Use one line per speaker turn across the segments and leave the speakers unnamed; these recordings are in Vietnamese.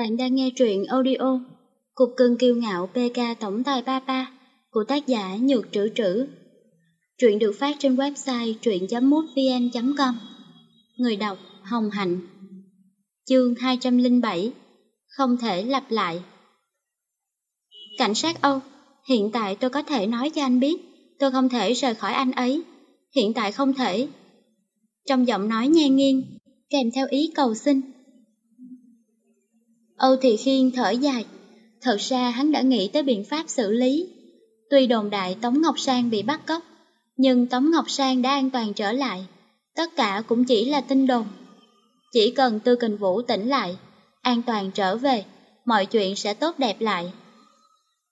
Bạn đang nghe truyện audio Cục cưng kiêu ngạo PK Tổng tài Papa của tác giả Nhược Trữ Trữ. Truyện được phát trên website truyện.mútvn.com Người đọc Hồng Hạnh. Chương 207 Không thể lặp lại. Cảnh sát Âu, Hiện tại tôi có thể nói cho anh biết, Tôi không thể rời khỏi anh ấy. Hiện tại không thể. Trong giọng nói nhe nghiêng, Kèm theo ý cầu xin Âu Thị Khiên thở dài. Thật ra hắn đã nghĩ tới biện pháp xử lý. Tuy đồn đại Tống Ngọc Sang bị bắt cóc, nhưng Tống Ngọc Sang đã an toàn trở lại. Tất cả cũng chỉ là tin đồn. Chỉ cần Tư Kình Vũ tỉnh lại, an toàn trở về, mọi chuyện sẽ tốt đẹp lại.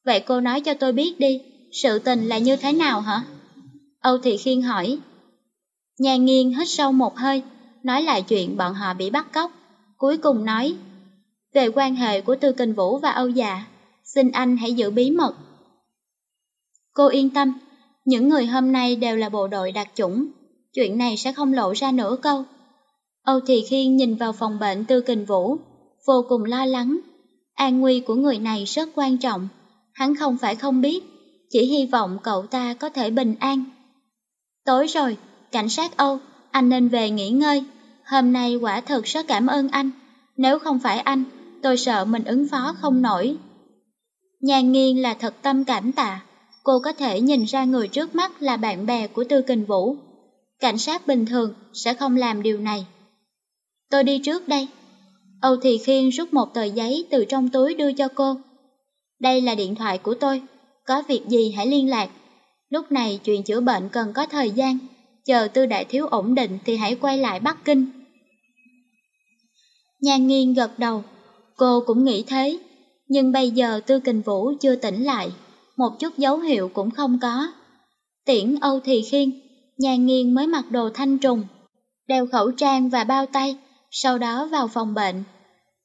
Vậy cô nói cho tôi biết đi, sự tình là như thế nào hả? Âu Thị Khiên hỏi. Nhà nghiêng hít sâu một hơi, nói lại chuyện bọn họ bị bắt cóc. Cuối cùng nói, về quan hệ của Tư Kình Vũ và Âu Dạ, xin anh hãy giữ bí mật. Cô yên tâm, những người hôm nay đều là bộ đội đặc chủng, chuyện này sẽ không lộ ra nửa câu. Âu Thị Khiên nhìn vào phòng bệnh Tư Kình Vũ, vô cùng lo lắng. An nguy của người này rất quan trọng, hắn không phải không biết, chỉ hy vọng cậu ta có thể bình an. Tối rồi, cảnh sát Âu, anh nên về nghỉ ngơi. Hôm nay quả thật rất cảm ơn anh, nếu không phải anh, tôi sợ mình ứng phó không nổi. Nhàn nghiên là thật tâm cảm tạ, cô có thể nhìn ra người trước mắt là bạn bè của Tư Kình Vũ. Cảnh sát bình thường sẽ không làm điều này. Tôi đi trước đây. Âu Thị Khiên rút một tờ giấy từ trong túi đưa cho cô. Đây là điện thoại của tôi, có việc gì hãy liên lạc. Lúc này chuyện chữa bệnh cần có thời gian, chờ tư đại thiếu ổn định thì hãy quay lại Bắc Kinh. Nhan nghiêng gật đầu, Cô cũng nghĩ thế, nhưng bây giờ Tư Kình Vũ chưa tỉnh lại, một chút dấu hiệu cũng không có. Tiễn Âu Thị Khiên, nhàn nghiêng mới mặc đồ thanh trùng, đeo khẩu trang và bao tay, sau đó vào phòng bệnh.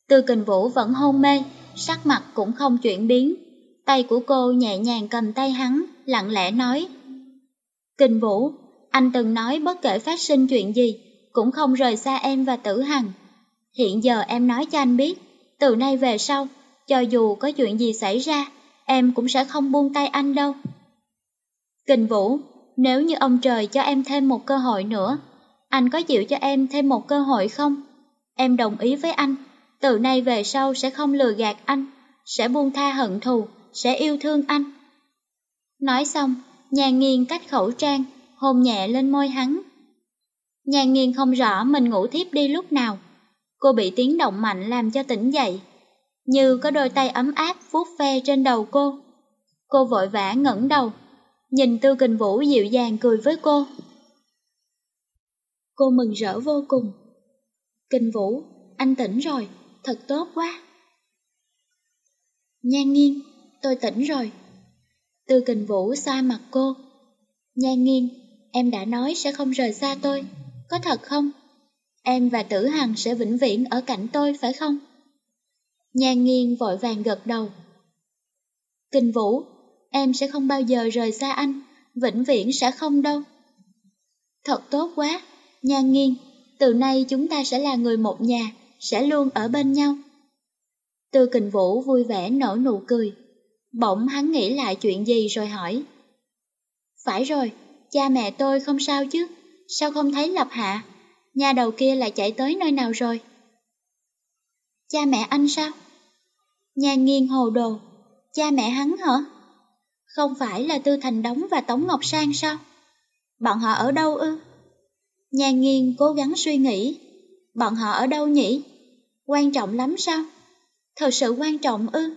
Tư Kình Vũ vẫn hôn mê, sắc mặt cũng không chuyển biến. Tay của cô nhẹ nhàng cầm tay hắn, lặng lẽ nói. Kình Vũ, anh từng nói bất kể phát sinh chuyện gì, cũng không rời xa em và tử hằng. Hiện giờ em nói cho anh biết, từ nay về sau, cho dù có chuyện gì xảy ra, em cũng sẽ không buông tay anh đâu. Kình Vũ, nếu như ông trời cho em thêm một cơ hội nữa, anh có chịu cho em thêm một cơ hội không? Em đồng ý với anh, từ nay về sau sẽ không lừa gạt anh, sẽ buông tha hận thù, sẽ yêu thương anh. Nói xong, nhàn nghiêng cách khẩu trang, hôn nhẹ lên môi hắn. Nhàn nghiêng không rõ mình ngủ thiếp đi lúc nào, Cô bị tiếng động mạnh làm cho tỉnh dậy, như có đôi tay ấm áp vuốt ve trên đầu cô. Cô vội vã ngẩng đầu, nhìn Tư Kình Vũ dịu dàng cười với cô. Cô mừng rỡ vô cùng. Kình Vũ, anh tỉnh rồi, thật tốt quá. Nhan nghiêng, tôi tỉnh rồi. Tư Kình Vũ xoa mặt cô. Nhan nghiêng, em đã nói sẽ không rời xa tôi, có thật không? Em và Tử Hằng sẽ vĩnh viễn ở cạnh tôi phải không? Nhan nghiêng vội vàng gật đầu. Kinh Vũ, em sẽ không bao giờ rời xa anh, vĩnh viễn sẽ không đâu. Thật tốt quá, Nhan nghiêng, từ nay chúng ta sẽ là người một nhà, sẽ luôn ở bên nhau. Tư Kình Vũ vui vẻ nở nụ cười, bỗng hắn nghĩ lại chuyện gì rồi hỏi. Phải rồi, cha mẹ tôi không sao chứ, sao không thấy Lập Hạ? Nhà đầu kia lại chạy tới nơi nào rồi? Cha mẹ anh sao? Nhà nghiêng hồ đồ, cha mẹ hắn hả? Không phải là Tư Thành Đống và Tống Ngọc Sang sao? Bọn họ ở đâu ư? Nhà nghiêng cố gắng suy nghĩ, bọn họ ở đâu nhỉ? Quan trọng lắm sao? Thật sự quan trọng ư?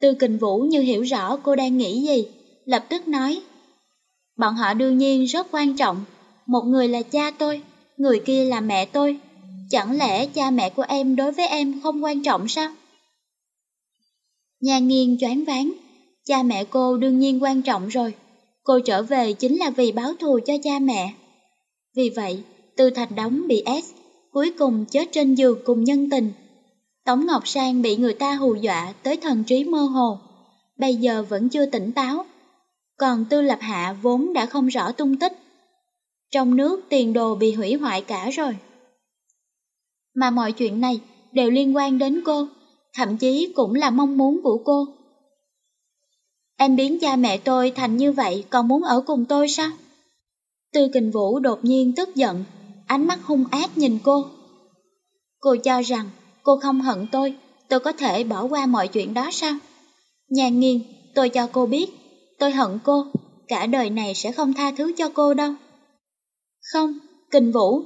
Tư Kình Vũ như hiểu rõ cô đang nghĩ gì, lập tức nói. Bọn họ đương nhiên rất quan trọng, một người là cha tôi, người kia là mẹ tôi. Chẳng lẽ cha mẹ của em đối với em không quan trọng sao? Nhà nghiên choáng váng, cha mẹ cô đương nhiên quan trọng rồi. Cô trở về chính là vì báo thù cho cha mẹ. Vì vậy, từ Thạch đóng bị ép, cuối cùng chết trên giường cùng nhân tình. Tống Ngọc Sang bị người ta hù dọa tới thần trí mơ hồ, bây giờ vẫn chưa tỉnh táo. Còn Tư Lập Hạ vốn đã không rõ tung tích, trong nước tiền đồ bị hủy hoại cả rồi. Mà mọi chuyện này đều liên quan đến cô, thậm chí cũng là mong muốn của cô. Em biến cha mẹ tôi thành như vậy còn muốn ở cùng tôi sao? Tư kình vũ đột nhiên tức giận, ánh mắt hung ác nhìn cô. Cô cho rằng cô không hận tôi, tôi có thể bỏ qua mọi chuyện đó sao? Nhàn nghiêng, tôi cho cô biết, tôi hận cô, cả đời này sẽ không tha thứ cho cô đâu. Không, kình vũ.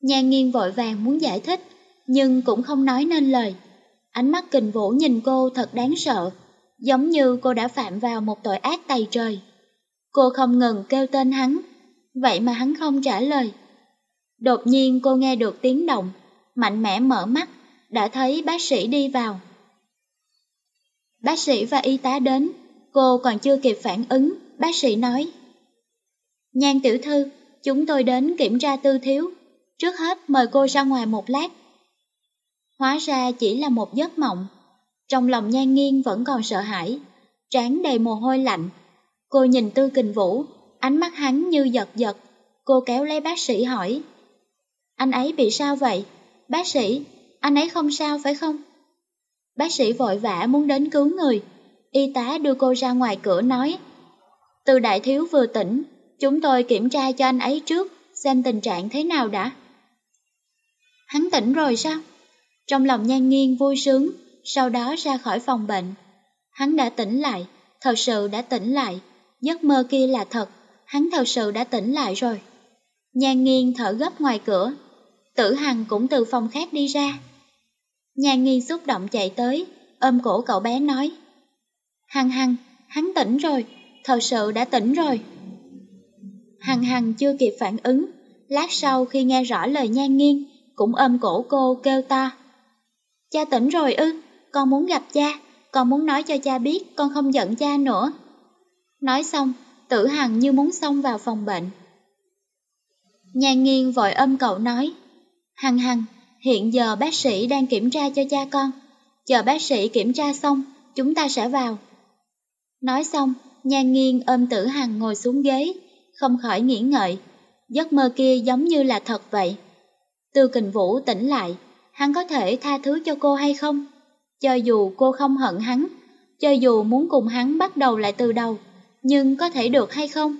Nhan nghiêng vội vàng muốn giải thích, nhưng cũng không nói nên lời. Ánh mắt kình vũ nhìn cô thật đáng sợ, giống như cô đã phạm vào một tội ác tày trời. Cô không ngừng kêu tên hắn, vậy mà hắn không trả lời. Đột nhiên cô nghe được tiếng động, mạnh mẽ mở mắt, đã thấy bác sĩ đi vào. Bác sĩ và y tá đến, cô còn chưa kịp phản ứng, bác sĩ nói. Nhan tiểu thư, chúng tôi đến kiểm tra tư thiếu, trước hết mời cô ra ngoài một lát. Hóa ra chỉ là một giấc mộng, trong lòng nhan nghiêng vẫn còn sợ hãi, trán đầy mồ hôi lạnh. Cô nhìn tư kình vũ, ánh mắt hắn như giật giật, cô kéo lấy bác sĩ hỏi. Anh ấy bị sao vậy? Bác sĩ, anh ấy không sao phải không? Bác sĩ vội vã muốn đến cứu người, y tá đưa cô ra ngoài cửa nói. Từ đại thiếu vừa tỉnh, chúng tôi kiểm tra cho anh ấy trước, xem tình trạng thế nào đã. Hắn tỉnh rồi sao? Trong lòng nhan nghiêng vui sướng, sau đó ra khỏi phòng bệnh. Hắn đã tỉnh lại, thật sự đã tỉnh lại, giấc mơ kia là thật, hắn thật sự đã tỉnh lại rồi. Nhan nghiêng thở gấp ngoài cửa, tử hằng cũng từ phòng khác đi ra. Nhan nghiêng xúc động chạy tới, ôm cổ cậu bé nói. Hằng hằng, hắn tỉnh rồi, thật sự đã tỉnh rồi. Hằng hằng chưa kịp phản ứng, lát sau khi nghe rõ lời nhan nghiêng, cũng ôm cổ cô kêu to. Cha tỉnh rồi ư, con muốn gặp cha, con muốn nói cho cha biết con không giận cha nữa. Nói xong, tử hằng như muốn xông vào phòng bệnh. Nhan nghiêng vội ôm cậu nói, Hằng hằng, hiện giờ bác sĩ đang kiểm tra cho cha con, chờ bác sĩ kiểm tra xong, chúng ta sẽ vào. Nói xong, nhan nghiêng ôm tử hằng ngồi xuống ghế, không khỏi nghĩ ngợi, giấc mơ kia giống như là thật vậy. Tư kình vũ tỉnh lại, hắn có thể tha thứ cho cô hay không? Cho dù cô không hận hắn, cho dù muốn cùng hắn bắt đầu lại từ đầu, nhưng có thể được hay không?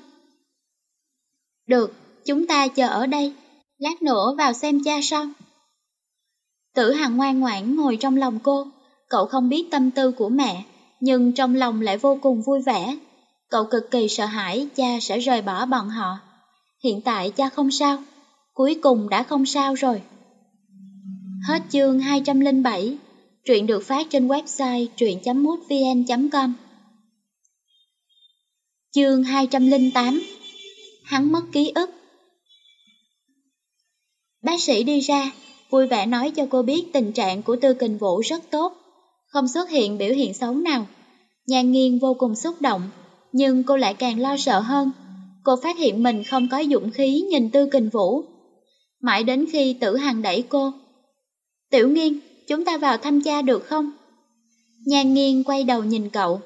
Được, chúng ta chờ ở đây, lát nữa vào xem cha sau. Tử Hằng ngoan ngoãn ngồi trong lòng cô, cậu không biết tâm tư của mẹ, nhưng trong lòng lại vô cùng vui vẻ. Cậu cực kỳ sợ hãi cha sẽ rời bỏ bọn họ. Hiện tại cha không sao, cuối cùng đã không sao rồi. Hết chương 207, truyện được phát trên website truyện.mútvn.com Chương 208 Hắn mất ký ức Bác sĩ đi ra, vui vẻ nói cho cô biết tình trạng của Tư Kình Vũ rất tốt, không xuất hiện biểu hiện xấu nào. Nhan Nghiên vô cùng xúc động, nhưng cô lại càng lo sợ hơn. Cô phát hiện mình không có dũng khí nhìn Tư Kình Vũ. Mãi đến khi tử hằng đẩy cô. Tiểu nghiên, chúng ta vào thăm cha được không? Nhan Nghiên quay đầu nhìn cậu.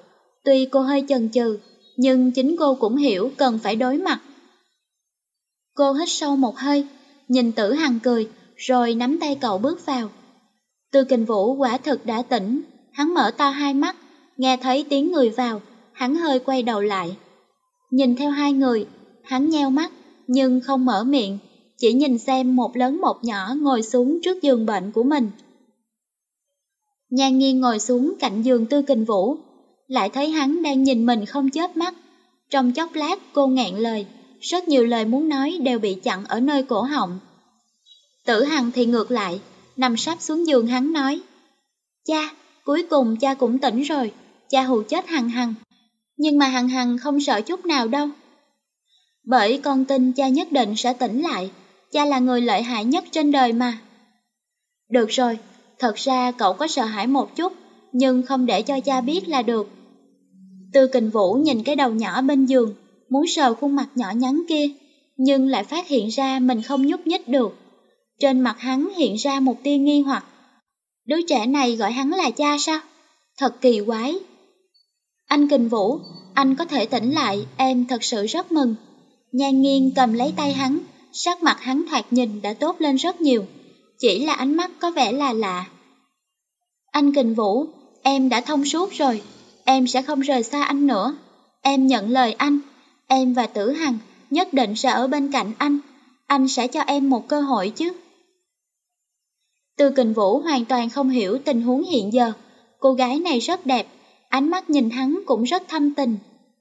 Tuy cô hơi chần chừ, nhưng chính cô cũng hiểu cần phải đối mặt. Cô hít sâu một hơi, nhìn tử hằng cười, rồi nắm tay cậu bước vào. Tư kình vũ quả thực đã tỉnh, hắn mở to hai mắt, nghe thấy tiếng người vào, hắn hơi quay đầu lại. Nhìn theo hai người, hắn nheo mắt, nhưng không mở miệng, chỉ nhìn xem một lớn một nhỏ ngồi xuống trước giường bệnh của mình. Nhan nghiêng ngồi xuống cạnh giường tư kình vũ, lại thấy hắn đang nhìn mình không chớp mắt. Trong chốc lát cô ngẹn lời, rất nhiều lời muốn nói đều bị chặn ở nơi cổ họng. Tử Hằng thì ngược lại, nằm sắp xuống giường hắn nói. Cha, cuối cùng cha cũng tỉnh rồi, cha hù chết Hằng Hằng. Nhưng mà Hằng Hằng không sợ chút nào đâu. Bởi con tin cha nhất định sẽ tỉnh lại, cha là người lợi hại nhất trên đời mà. Được rồi, thật ra cậu có sợ hãi một chút, nhưng không để cho cha biết là được. Tư kình vũ nhìn cái đầu nhỏ bên giường, muốn sờ khuôn mặt nhỏ nhắn kia, nhưng lại phát hiện ra mình không nhúc nhích được. Trên mặt hắn hiện ra một tia nghi hoặc. Đứa trẻ này gọi hắn là cha sao? Thật kỳ quái. Anh Kình Vũ, anh có thể tỉnh lại, em thật sự rất mừng. Nhan nghiêng cầm lấy tay hắn, sắc mặt hắn thoạt nhìn đã tốt lên rất nhiều. chỉ là ánh mắt có vẻ là lạ. Anh Kình Vũ, em đã thông suốt rồi, em sẽ không rời xa anh nữa. Em nhận lời anh, em và Tử Hằng nhất định sẽ ở bên cạnh anh, anh sẽ cho em một cơ hội chứ. Từ Kình Vũ hoàn toàn không hiểu tình huống hiện giờ, cô gái này rất đẹp, ánh mắt nhìn hắn cũng rất thâm tình.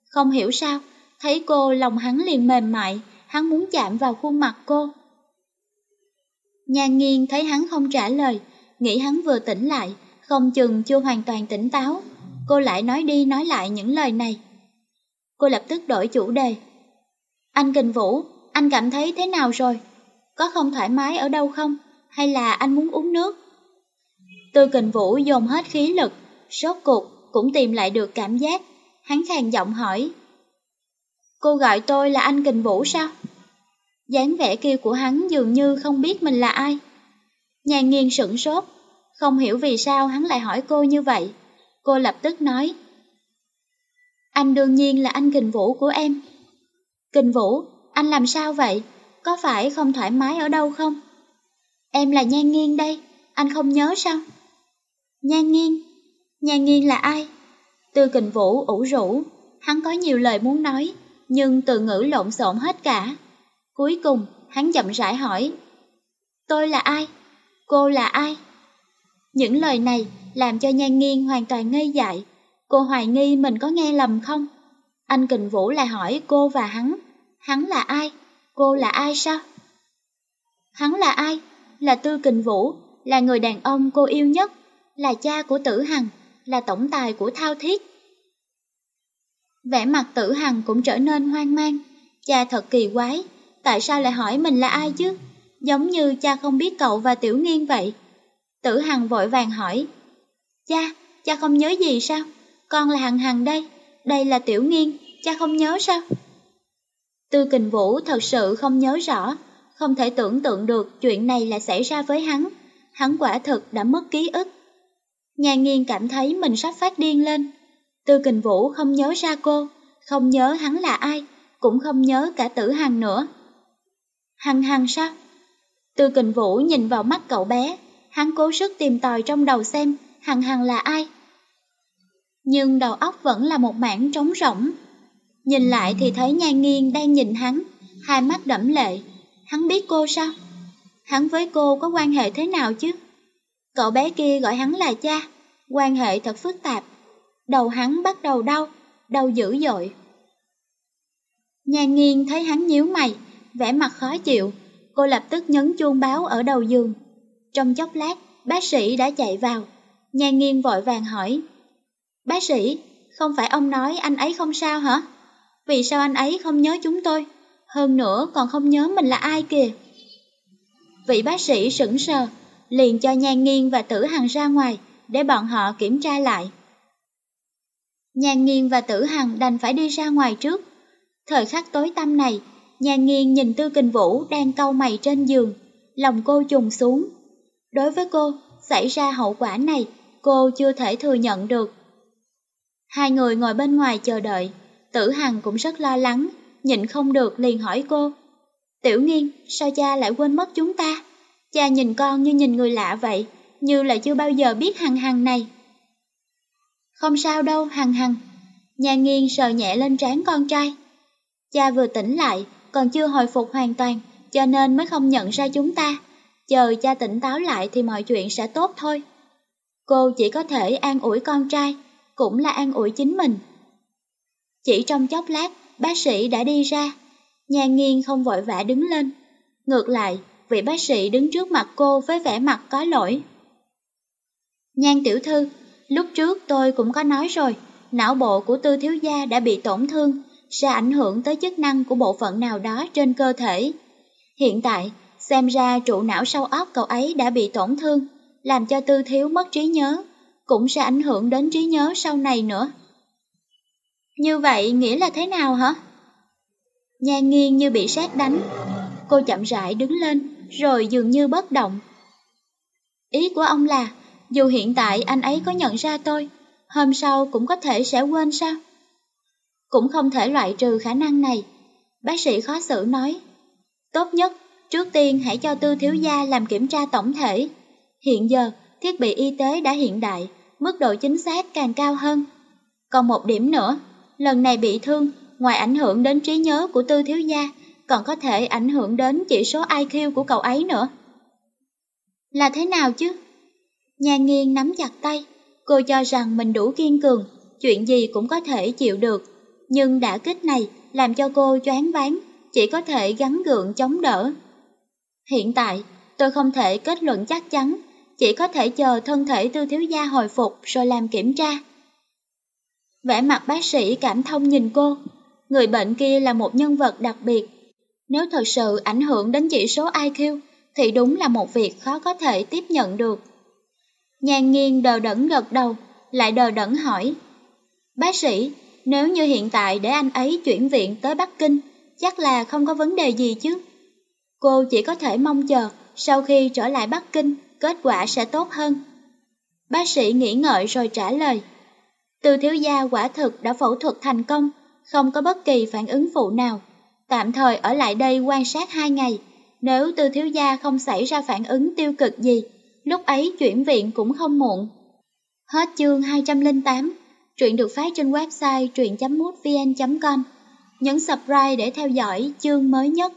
Không hiểu sao, thấy cô lòng hắn liền mềm mại, hắn muốn chạm vào khuôn mặt cô. Nhan nghiêng thấy hắn không trả lời, nghĩ hắn vừa tỉnh lại, không chừng chưa hoàn toàn tỉnh táo. Cô lại nói đi nói lại những lời này. Cô lập tức đổi chủ đề. Anh Kình Vũ, anh cảm thấy thế nào rồi? Có không thoải mái ở đâu không? Hay là anh muốn uống nước? Tư Kình Vũ dồn hết khí lực, sốt cuộc cũng tìm lại được cảm giác. Hắn khàn giọng hỏi. Cô gọi tôi là anh Kình Vũ sao? dáng vẻ kia của hắn dường như không biết mình là ai. Nhàn nghiêng sửng sốt, không hiểu vì sao hắn lại hỏi cô như vậy. Cô lập tức nói. Anh đương nhiên là anh Kình Vũ của em. Kình Vũ, anh làm sao vậy? Có phải không thoải mái ở đâu không? Em là Nhan Nghiên đây, anh không nhớ sao? Nhan Nghiên? Nhan Nghiên là ai? Tư Kình Vũ ủ rũ, hắn có nhiều lời muốn nói, nhưng từ ngữ lộn xộn hết cả. Cuối cùng, hắn chậm rãi hỏi. Tôi là ai? Cô là ai? Những lời này làm cho Nhan Nghiên hoàn toàn ngây dại. Cô hoài nghi mình có nghe lầm không? Anh Kình Vũ lại hỏi cô và hắn. Hắn là ai? Cô là ai sao? Hắn là ai? Là Tư Kình Vũ, là người đàn ông cô yêu nhất, là cha của Tử Hằng, là tổng tài của Thao Thiết. Vẻ mặt Tử Hằng cũng trở nên hoang mang. Cha thật kỳ quái, tại sao lại hỏi mình là ai chứ? Giống như cha không biết cậu và Tiểu Nghiên vậy. Tử Hằng vội vàng hỏi. Cha, cha không nhớ gì sao? Con là Hằng Hằng đây, đây là Tiểu Nghiên, cha không nhớ sao? Tư Kình Vũ thật sự không nhớ rõ, không thể tưởng tượng được chuyện này là xảy ra với hắn. Hắn quả thực đã mất ký ức. Nhà nghiên cảm thấy mình sắp phát điên lên. Tư Kình Vũ không nhớ ra cô, không nhớ hắn là ai, cũng không nhớ cả tử hằng nữa. Hằng hằng sao? Tư kình vũ nhìn vào mắt cậu bé, hắn cố sức tìm tòi trong đầu xem hằng hằng là ai. Nhưng đầu óc vẫn là một mảng trống rỗng. Nhìn lại thì thấy Nha Nghiên đang nhìn hắn, hai mắt đẫm lệ. Hắn biết cô sao? Hắn với cô có quan hệ thế nào chứ? Cậu bé kia gọi hắn là cha, quan hệ thật phức tạp. Đầu hắn bắt đầu đau, đau dữ dội. Nhà nghiêng thấy hắn nhíu mày, vẻ mặt khó chịu, cô lập tức nhấn chuông báo ở đầu giường. Trong chốc lát, bác sĩ đã chạy vào. Nhà nghiêng vội vàng hỏi. Bác sĩ, không phải ông nói anh ấy không sao hả? Vì sao anh ấy không nhớ chúng tôi? Hơn nữa còn không nhớ mình là ai kìa. Vị bác sĩ sững sờ, liền cho Nhan Nghiên và Tử Hằng ra ngoài để bọn họ kiểm tra lại. Nhan Nghiên và Tử Hằng đành phải đi ra ngoài trước. Thời khắc tối tăm này, Nhan Nghiên nhìn Tư Kình Vũ đang cau mày trên giường, lòng cô trùng xuống. Đối với cô, xảy ra hậu quả này, cô chưa thể thừa nhận được. Hai người ngồi bên ngoài chờ đợi, Tử Hằng cũng rất lo lắng, nhịn không được liền hỏi cô. Tiểu Nghiên, sao cha lại quên mất chúng ta? Cha nhìn con như nhìn người lạ vậy, như là chưa bao giờ biết Hằng Hằng này. Không sao đâu, Hằng Hằng. Nhà nghiêng sờ nhẹ lên trán con trai. Cha vừa tỉnh lại, còn chưa hồi phục hoàn toàn, cho nên mới không nhận ra chúng ta. Chờ cha tỉnh táo lại thì mọi chuyện sẽ tốt thôi. Cô chỉ có thể an ủi con trai, cũng là an ủi chính mình. Chỉ trong chốc lát, bác sĩ đã đi ra. Nhà nghiêng không vội vã đứng lên. Ngược lại, vị bác sĩ đứng trước mặt cô với vẻ mặt có lỗi. Nhan tiểu thư, lúc trước tôi cũng có nói rồi, não bộ của tư thiếu gia đã bị tổn thương, sẽ ảnh hưởng tới chức năng của bộ phận nào đó trên cơ thể. Hiện tại, xem ra trụ não sau óc cậu ấy đã bị tổn thương, làm cho tư thiếu mất trí nhớ, cũng sẽ ảnh hưởng đến trí nhớ sau này nữa. Như vậy nghĩa là thế nào hả? Nhan nghiêng như bị sát đánh, cô chậm rãi đứng lên, rồi dường như bất động. Ý của ông là, dù hiện tại anh ấy có nhận ra tôi, hôm sau cũng có thể sẽ quên sao? Cũng không thể loại trừ khả năng này. Bác sĩ khó xử nói, tốt nhất trước tiên hãy cho tư thiếu gia làm kiểm tra tổng thể. Hiện giờ, thiết bị y tế đã hiện đại, mức độ chính xác càng cao hơn. Còn một điểm nữa, lần này bị thương, ngoài ảnh hưởng đến trí nhớ của tư thiếu gia, còn có thể ảnh hưởng đến chỉ số IQ của cậu ấy nữa. Là thế nào chứ? Nhà nghiên nắm chặt tay, cô cho rằng mình đủ kiên cường, chuyện gì cũng có thể chịu được. Nhưng đả kích này làm cho cô choáng váng, chỉ có thể gắn gượng chống đỡ. Hiện tại, tôi không thể kết luận chắc chắn, chỉ có thể chờ thân thể tư thiếu gia hồi phục rồi làm kiểm tra. Vẻ mặt bác sĩ cảm thông nhìn cô, người bệnh kia là một nhân vật đặc biệt. Nếu thật sự ảnh hưởng đến chỉ số IQ, thì đúng là một việc khó có thể tiếp nhận được. Nhàn nghiêng đờ đẫn gật đầu, lại đờ đẫn hỏi. Bác sĩ, nếu như hiện tại để anh ấy chuyển viện tới Bắc Kinh, chắc là không có vấn đề gì chứ. Cô chỉ có thể mong chờ sau khi trở lại Bắc Kinh, kết quả sẽ tốt hơn. Bác sĩ nghĩ ngợi rồi trả lời. Từ thiếu gia quả thực đã phẫu thuật thành công, không có bất kỳ phản ứng phụ nào. Tạm thời ở lại đây quan sát hai ngày. Nếu tư thiếu gia không xảy ra phản ứng tiêu cực gì, lúc ấy chuyển viện cũng không muộn. Hết chương 208, truyện được phát trên website truyện.mútvn.com. Nhấn subscribe để theo dõi chương mới nhất.